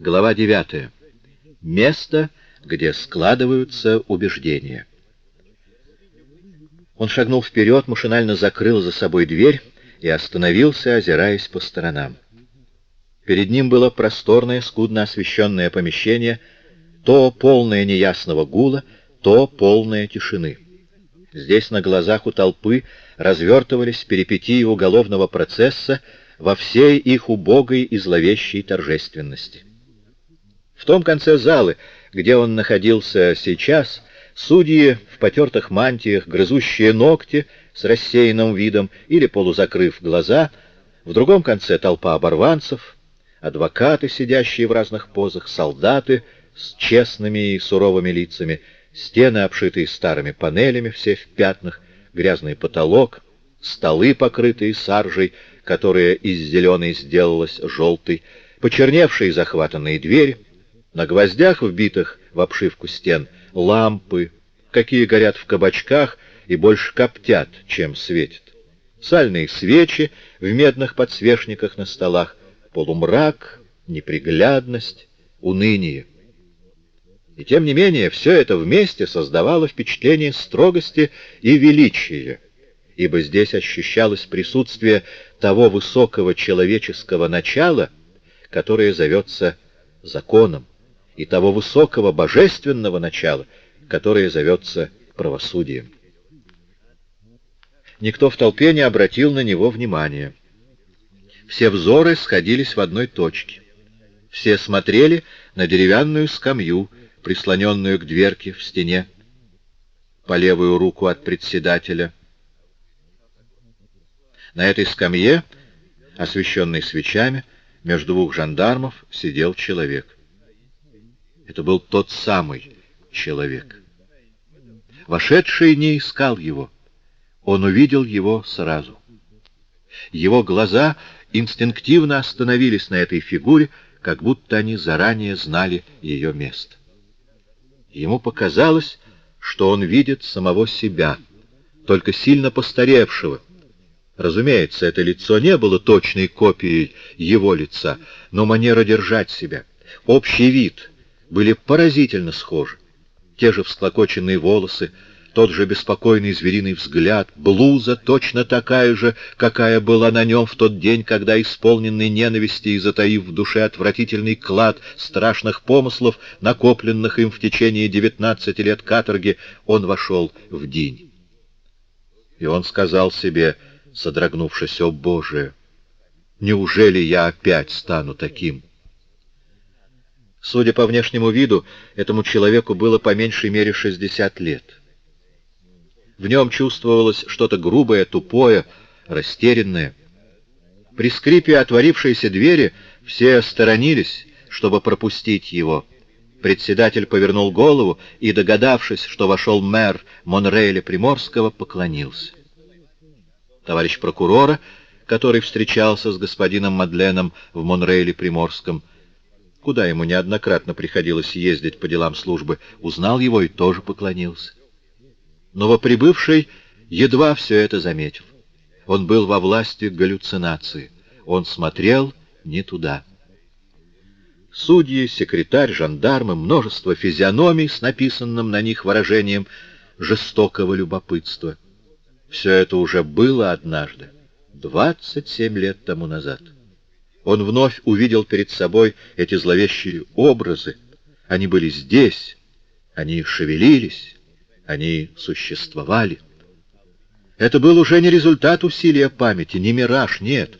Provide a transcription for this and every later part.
Глава 9. Место, где складываются убеждения. Он шагнул вперед, машинально закрыл за собой дверь и остановился, озираясь по сторонам. Перед ним было просторное, скудно освещенное помещение, то полное неясного гула, то полное тишины. Здесь на глазах у толпы развертывались перипетии уголовного процесса во всей их убогой и зловещей торжественности. В том конце залы, где он находился сейчас, судьи в потертых мантиях, грызущие ногти с рассеянным видом или полузакрыв глаза, в другом конце толпа оборванцев, адвокаты, сидящие в разных позах, солдаты с честными и суровыми лицами, стены, обшитые старыми панелями, все в пятнах, грязный потолок, столы, покрытые саржей, которая из зеленой сделалась желтой, почерневшие захватанные двери — на гвоздях, вбитых в обшивку стен, лампы, какие горят в кабачках и больше коптят, чем светят. Сальные свечи в медных подсвечниках на столах, полумрак, неприглядность, уныние. И тем не менее, все это вместе создавало впечатление строгости и величия, ибо здесь ощущалось присутствие того высокого человеческого начала, которое зовется законом и того высокого божественного начала, которое зовется правосудием. Никто в толпе не обратил на него внимания. Все взоры сходились в одной точке. Все смотрели на деревянную скамью, прислоненную к дверке в стене, по левую руку от председателя. На этой скамье, освещенной свечами, между двух жандармов сидел человек. Это был тот самый человек. Вошедший не искал его. Он увидел его сразу. Его глаза инстинктивно остановились на этой фигуре, как будто они заранее знали ее место. Ему показалось, что он видит самого себя, только сильно постаревшего. Разумеется, это лицо не было точной копией его лица, но манера держать себя, общий вид — были поразительно схожи. Те же всклокоченные волосы, тот же беспокойный звериный взгляд, блуза точно такая же, какая была на нем в тот день, когда, исполненный ненависти и затаив в душе отвратительный клад страшных помыслов, накопленных им в течение девятнадцати лет каторги, он вошел в день. И он сказал себе, содрогнувшись, «О, Боже! Неужели я опять стану таким?» Судя по внешнему виду, этому человеку было по меньшей мере 60 лет. В нем чувствовалось что-то грубое, тупое, растерянное. При скрипе отворившейся двери все сторонились, чтобы пропустить его. Председатель повернул голову и, догадавшись, что вошел мэр Монрейля Приморского, поклонился. Товарищ прокурора, который встречался с господином Мадленом в Монрейле Приморском, куда ему неоднократно приходилось ездить по делам службы, узнал его и тоже поклонился. Новоприбывший едва все это заметил. Он был во власти галлюцинации. Он смотрел не туда. Судьи, секретарь, жандармы, множество физиономий с написанным на них выражением жестокого любопытства. Все это уже было однажды, 27 лет тому назад. Он вновь увидел перед собой эти зловещие образы. Они были здесь, они шевелились, они существовали. Это был уже не результат усилия памяти, не мираж, нет.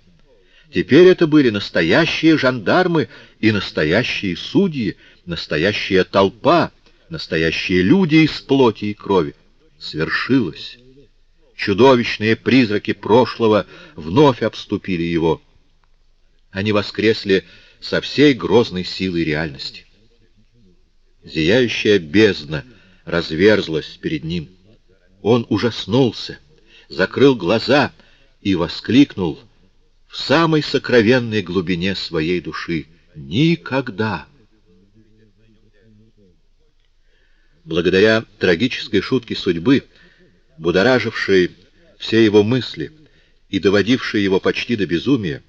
Теперь это были настоящие жандармы и настоящие судьи, настоящая толпа, настоящие люди из плоти и крови. Свершилось. Чудовищные призраки прошлого вновь обступили его. Они воскресли со всей грозной силой реальности. Зияющая бездна разверзлась перед ним. Он ужаснулся, закрыл глаза и воскликнул в самой сокровенной глубине своей души «Никогда!». Благодаря трагической шутке судьбы, будоражившей все его мысли и доводившей его почти до безумия,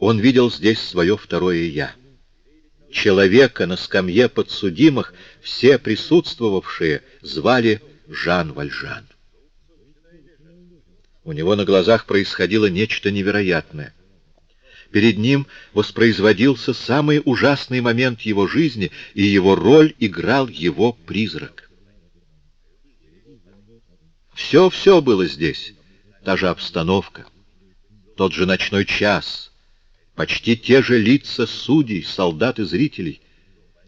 он видел здесь свое второе «я». человека на скамье подсудимых все присутствовавшие звали Жан Вальжан. У него на глазах происходило нечто невероятное. Перед ним воспроизводился самый ужасный момент его жизни, и его роль играл его призрак. Все-все было здесь, та же обстановка, тот же ночной час, почти те же лица судей, солдат и зрителей,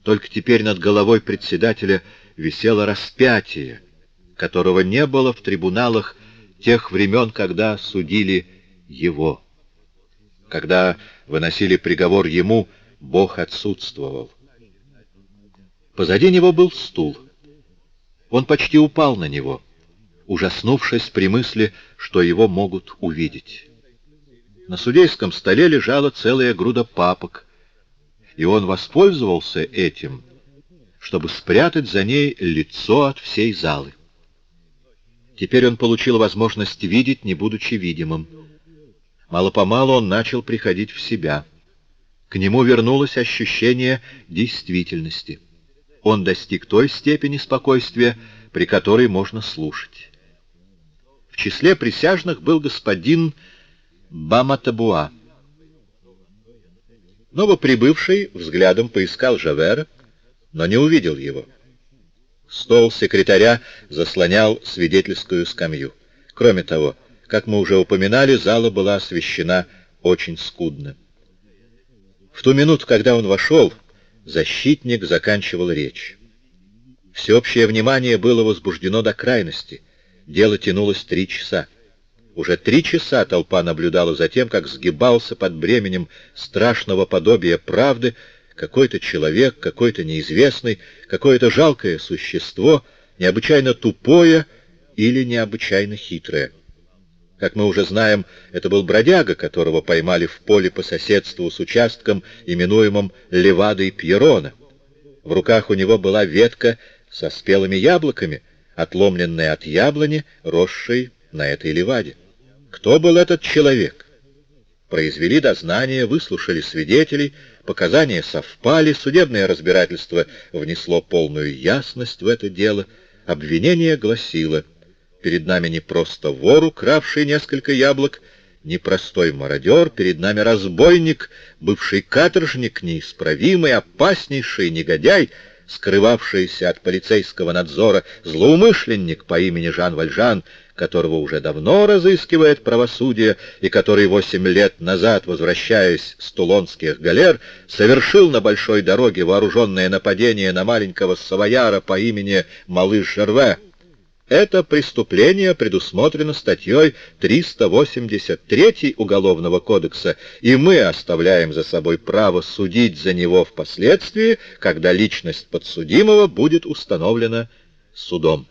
только теперь над головой председателя висело распятие, которого не было в трибуналах тех времен, когда судили его. Когда выносили приговор ему, Бог отсутствовал. Позади него был стул. Он почти упал на него, ужаснувшись при мысли, что его могут увидеть. На судейском столе лежала целая груда папок, и он воспользовался этим, чтобы спрятать за ней лицо от всей залы. Теперь он получил возможность видеть, не будучи видимым. Мало-помалу он начал приходить в себя. К нему вернулось ощущение действительности. Он достиг той степени спокойствия, при которой можно слушать. В числе присяжных был господин Баматабуа. Новоприбывший взглядом поискал Жавера, но не увидел его. Стол секретаря заслонял свидетельскую скамью. Кроме того, как мы уже упоминали, зала была освещена очень скудно. В ту минуту, когда он вошел, защитник заканчивал речь. Всеобщее внимание было возбуждено до крайности. Дело тянулось три часа. Уже три часа толпа наблюдала за тем, как сгибался под бременем страшного подобия правды какой-то человек, какой-то неизвестный, какое-то жалкое существо, необычайно тупое или необычайно хитрое. Как мы уже знаем, это был бродяга, которого поймали в поле по соседству с участком, именуемым Левадой Пьерона. В руках у него была ветка со спелыми яблоками, отломленная от яблони, росшей на этой леваде. Кто был этот человек? Произвели дознание, выслушали свидетелей, показания совпали, судебное разбирательство внесло полную ясность в это дело. Обвинение гласило, перед нами не просто вор, укравший несколько яблок, не простой мародер, перед нами разбойник, бывший каторжник, неисправимый, опаснейший негодяй, скрывавшийся от полицейского надзора, злоумышленник по имени Жан Вальжан, которого уже давно разыскивает правосудие и который восемь лет назад, возвращаясь с тулонских галер, совершил на большой дороге вооруженное нападение на маленького савояра по имени Малыш Жерве. Это преступление предусмотрено статьей 383 Уголовного кодекса, и мы оставляем за собой право судить за него впоследствии, когда личность подсудимого будет установлена судом.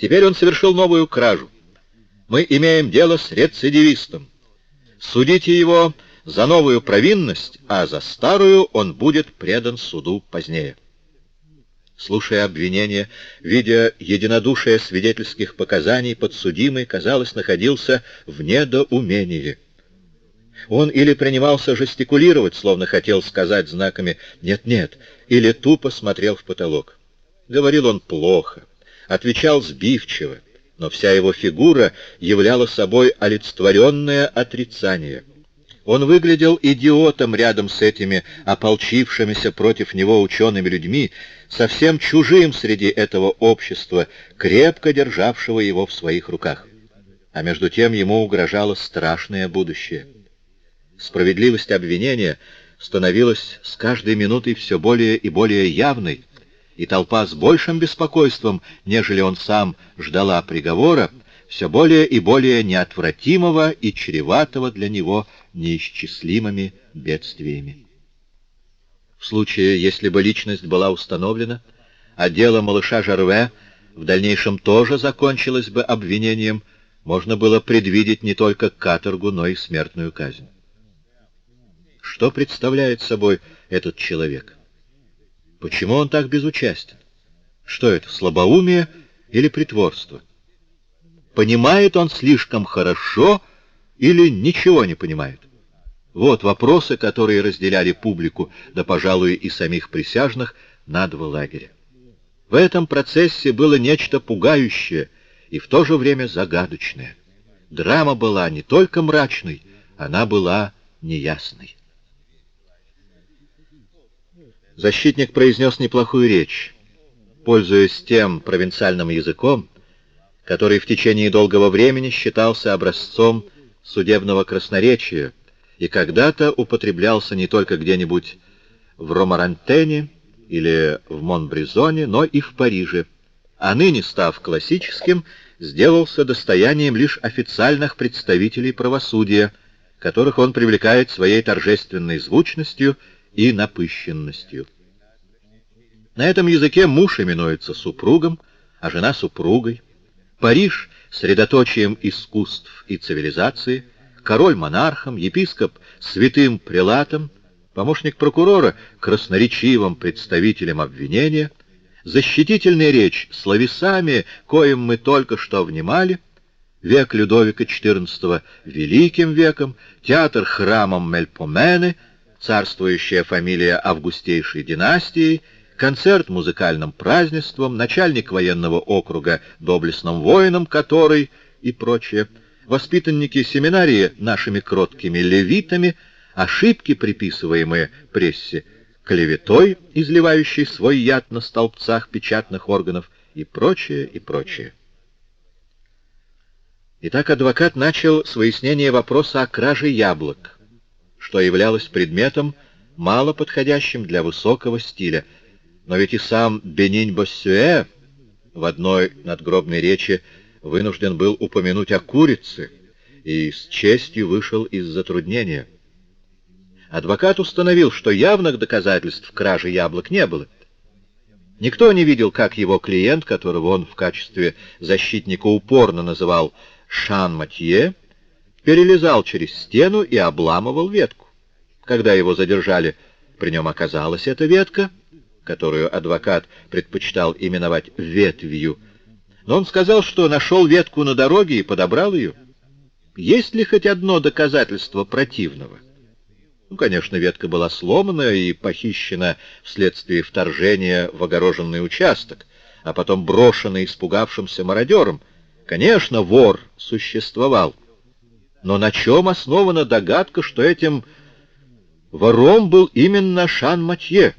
Теперь он совершил новую кражу. Мы имеем дело с рецидивистом. Судите его за новую провинность, а за старую он будет предан суду позднее. Слушая обвинение, видя единодушие свидетельских показаний, подсудимый, казалось, находился в недоумении. Он или принимался жестикулировать, словно хотел сказать знаками «нет-нет», или тупо смотрел в потолок. Говорил он плохо, отвечал сбивчиво, но вся его фигура являла собой олицетворенное отрицание. Он выглядел идиотом рядом с этими ополчившимися против него учеными людьми, совсем чужим среди этого общества, крепко державшего его в своих руках. А между тем ему угрожало страшное будущее. Справедливость обвинения становилась с каждой минутой все более и более явной, и толпа с большим беспокойством, нежели он сам ждала приговора, все более и более неотвратимого и чреватого для него неисчислимыми бедствиями. В случае, если бы личность была установлена, а дело малыша Жарве в дальнейшем тоже закончилось бы обвинением, можно было предвидеть не только каторгу, но и смертную казнь. Что представляет собой этот человек? Почему он так безучастен? Что это, слабоумие или притворство? Понимает он слишком хорошо или ничего не понимает? Вот вопросы, которые разделяли публику, да, пожалуй, и самих присяжных, на два лагеря. В этом процессе было нечто пугающее и в то же время загадочное. Драма была не только мрачной, она была неясной. Защитник произнес неплохую речь, пользуясь тем провинциальным языком, который в течение долгого времени считался образцом судебного красноречия и когда-то употреблялся не только где-нибудь в Ромарантене или в Монбризоне, но и в Париже, а ныне, став классическим, сделался достоянием лишь официальных представителей правосудия, которых он привлекает своей торжественной звучностью и напыщенностью. На этом языке муж именуется супругом, а жена — супругой. Париж — средоточием искусств и цивилизации, король — монархом, епископ — святым прелатом, помощник прокурора — красноречивым представителем обвинения, защитительная речь словесами, коим мы только что внимали, век Людовика XIV — великим веком, театр храмом Мельпомены, царствующая фамилия августейшей династии — концерт музыкальным празднеством, начальник военного округа доблестным воином, который и прочее, воспитанники семинарии нашими кроткими левитами, ошибки, приписываемые прессе, клеветой, изливающей свой яд на столбцах печатных органов и прочее, и прочее. Итак, адвокат начал с выяснения вопроса о краже яблок, что являлось предметом, мало подходящим для высокого стиля — но ведь и сам Бенинь Боссюэ в одной надгробной речи вынужден был упомянуть о курице и с честью вышел из затруднения. Адвокат установил, что явных доказательств кражи яблок не было. Никто не видел, как его клиент, которого он в качестве защитника упорно называл Шан Матье, перелезал через стену и обламывал ветку. Когда его задержали, при нем оказалась эта ветка — которую адвокат предпочитал именовать ветвью, но он сказал, что нашел ветку на дороге и подобрал ее. Есть ли хоть одно доказательство противного? Ну, конечно, ветка была сломана и похищена вследствие вторжения в огороженный участок, а потом брошена испугавшимся мародером. Конечно, вор существовал. Но на чем основана догадка, что этим вором был именно Шан-Матье?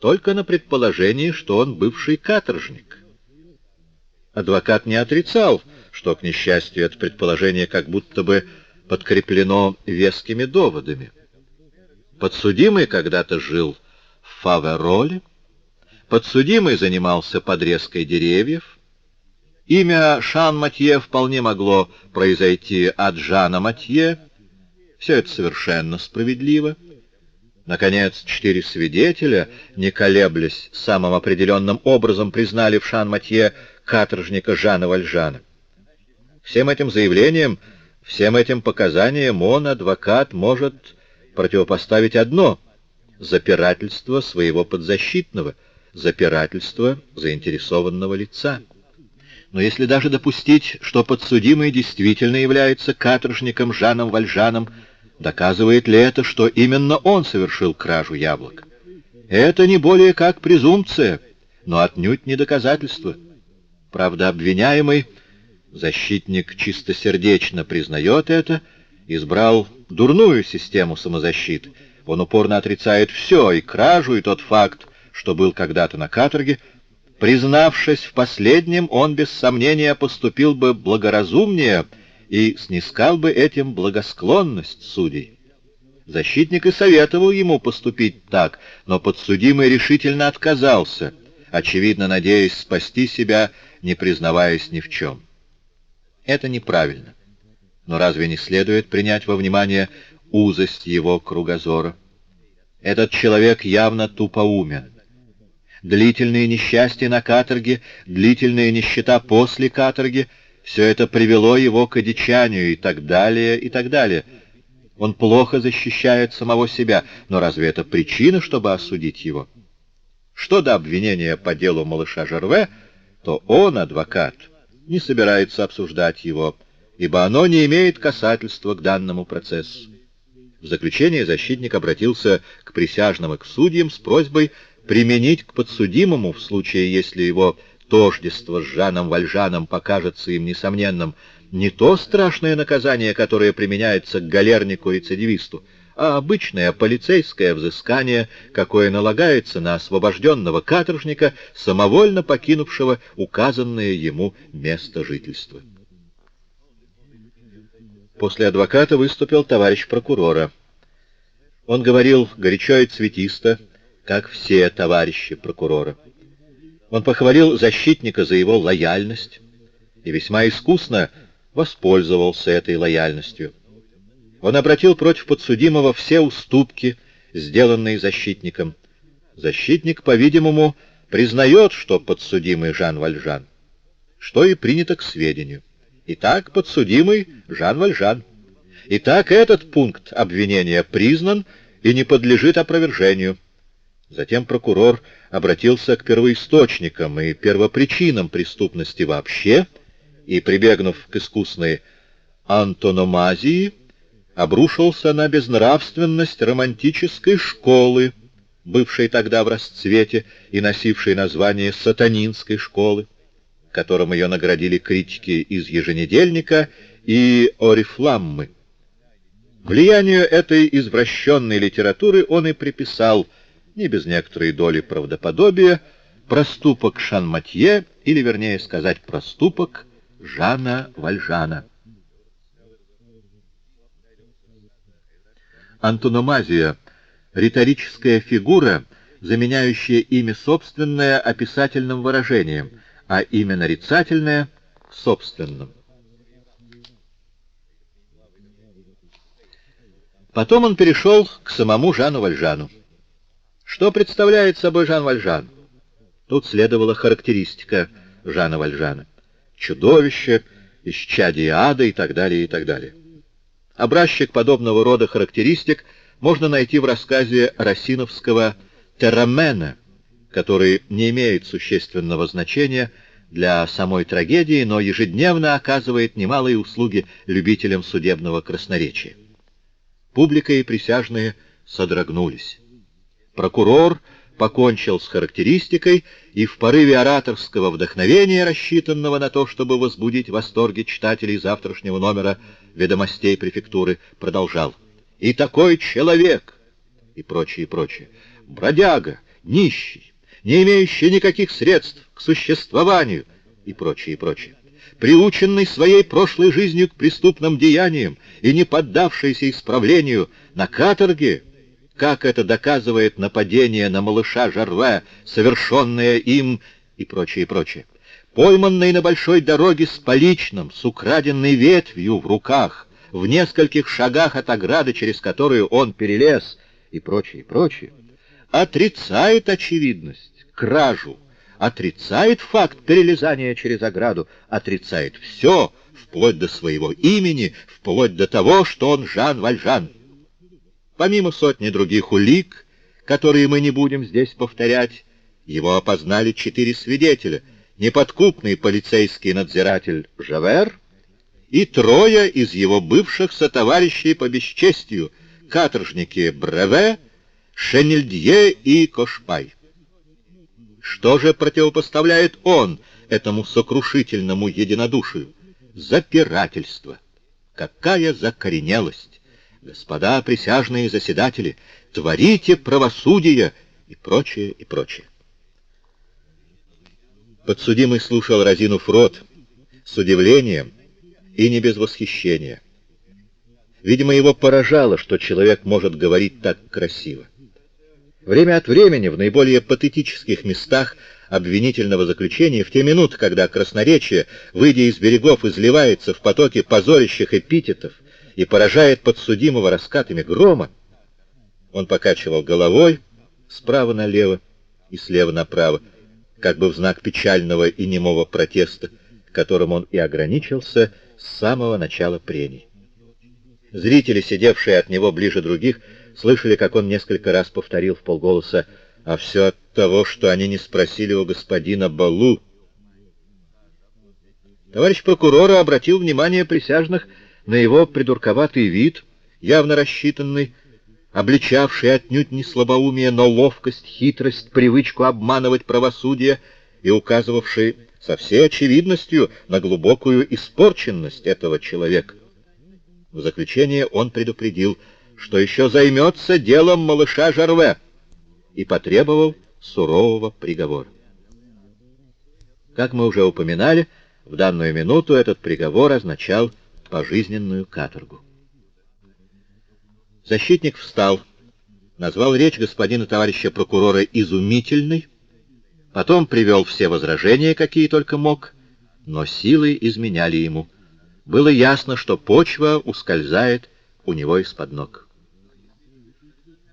только на предположении, что он бывший каторжник. Адвокат не отрицал, что, к несчастью, это предположение как будто бы подкреплено вескими доводами. Подсудимый когда-то жил в Фавероле, подсудимый занимался подрезкой деревьев, имя Шан Матье вполне могло произойти от Жана Матье, все это совершенно справедливо. Наконец, четыре свидетеля, не колеблясь, самым определенным образом признали в Шан-Матье каторжника Жана Вальжана. Всем этим заявлениям, всем этим показаниям он, адвокат, может противопоставить одно — запирательство своего подзащитного, запирательство заинтересованного лица. Но если даже допустить, что подсудимый действительно является каторжником Жаном Вальжаном, Доказывает ли это, что именно он совершил кражу яблок? Это не более как презумпция, но отнюдь не доказательство. Правда, обвиняемый, защитник чистосердечно признает это, избрал дурную систему самозащиты. Он упорно отрицает все, и кражу, и тот факт, что был когда-то на каторге. Признавшись в последнем, он без сомнения поступил бы благоразумнее, и снискал бы этим благосклонность судей. Защитник и советовал ему поступить так, но подсудимый решительно отказался, очевидно надеясь спасти себя, не признаваясь ни в чем. Это неправильно. Но разве не следует принять во внимание узость его кругозора? Этот человек явно тупоумен. Длительные несчастья на каторге, длительная нищета после каторги — все это привело его к одичанию и так далее, и так далее. Он плохо защищает самого себя, но разве это причина, чтобы осудить его? Что до обвинения по делу малыша Жерве, то он, адвокат, не собирается обсуждать его ибо оно не имеет касательства к данному процессу. В заключение защитник обратился к присяжным и к судьям с просьбой применить к подсудимому, в случае, если его тождество с Жаном Вальжаном покажется им несомненным, не то страшное наказание, которое применяется к галернику-рецидивисту, а обычное полицейское взыскание, какое налагается на освобожденного каторжника, самовольно покинувшего указанное ему место жительства. После адвоката выступил товарищ прокурора. Он говорил горячо и цветисто, как все товарищи прокурора. Он похвалил защитника за его лояльность и весьма искусно воспользовался этой лояльностью. Он обратил против подсудимого все уступки, сделанные защитником. Защитник, по-видимому, признает, что подсудимый Жан Вальжан, что и принято к сведению. Итак, подсудимый Жан Вальжан. Итак, этот пункт обвинения признан и не подлежит опровержению. Затем прокурор обратился к первоисточникам и первопричинам преступности вообще и, прибегнув к искусной антономазии, обрушился на безнравственность романтической школы, бывшей тогда в расцвете и носившей название сатанинской школы, которым ее наградили критики из еженедельника и Орифламмы. Влиянию этой извращенной литературы он и приписал не без некоторой доли правдоподобия, проступок Шанматье, или, вернее сказать, проступок Жана Вальжана. Антономазия — риторическая фигура, заменяющая имя собственное описательным выражением, а имя нарицательное — собственным. Потом он перешел к самому Жану Вальжану. Что представляет собой Жан Вальжан? Тут следовала характеристика Жана Вальжана. Чудовище, исчадие ада и так далее, и так далее. Образчик подобного рода характеристик можно найти в рассказе Росиновского «Террамена», который не имеет существенного значения для самой трагедии, но ежедневно оказывает немалые услуги любителям судебного красноречия. Публика и присяжные содрогнулись. Прокурор покончил с характеристикой и в порыве ораторского вдохновения, рассчитанного на то, чтобы возбудить восторги читателей завтрашнего номера ведомостей префектуры, продолжал. «И такой человек!» и прочее, и прочее. «Бродяга, нищий, не имеющий никаких средств к существованию» и прочее, и прочее. Приученный своей прошлой жизнью к преступным деяниям и не поддавшийся исправлению на каторге, как это доказывает нападение на малыша Жарве, совершенное им и прочее, и прочее. Пойманный на большой дороге с поличным, с украденной ветвью в руках, в нескольких шагах от ограды, через которую он перелез, и прочее, и прочее, отрицает очевидность, кражу, отрицает факт перелезания через ограду, отрицает все, вплоть до своего имени, вплоть до того, что он Жан Вальжан. Помимо сотни других улик, которые мы не будем здесь повторять, его опознали четыре свидетеля, неподкупный полицейский надзиратель Жавер и трое из его бывших сотоварищей по бесчестию, каторжники Бреве, Шенельдье и Кошпай. Что же противопоставляет он этому сокрушительному единодушию? Запирательство. Какая закоренелость! Господа присяжные заседатели, творите правосудие и прочее, и прочее. Подсудимый слушал разинув рот с удивлением и не без восхищения. Видимо, его поражало, что человек может говорить так красиво. Время от времени в наиболее патетических местах обвинительного заключения, в те минуты, когда красноречие, выйдя из берегов, изливается в потоке позорящих эпитетов, и поражает подсудимого раскатами грома. Он покачивал головой справа налево и слева направо, как бы в знак печального и немого протеста, которым он и ограничился с самого начала прений. Зрители, сидевшие от него ближе других, слышали, как он несколько раз повторил в полголоса «А все от того, что они не спросили у господина Балу». Товарищ прокурор обратил внимание присяжных на его придурковатый вид, явно рассчитанный, обличавший отнюдь не слабоумие, но ловкость, хитрость, привычку обманывать правосудие и указывавший со всей очевидностью на глубокую испорченность этого человека. В заключение он предупредил, что еще займется делом малыша Жарве, и потребовал сурового приговора. Как мы уже упоминали, в данную минуту этот приговор означал пожизненную каторгу. Защитник встал, назвал речь господина товарища прокурора изумительной, потом привел все возражения, какие только мог, но силы изменяли ему. Было ясно, что почва ускользает у него из-под ног.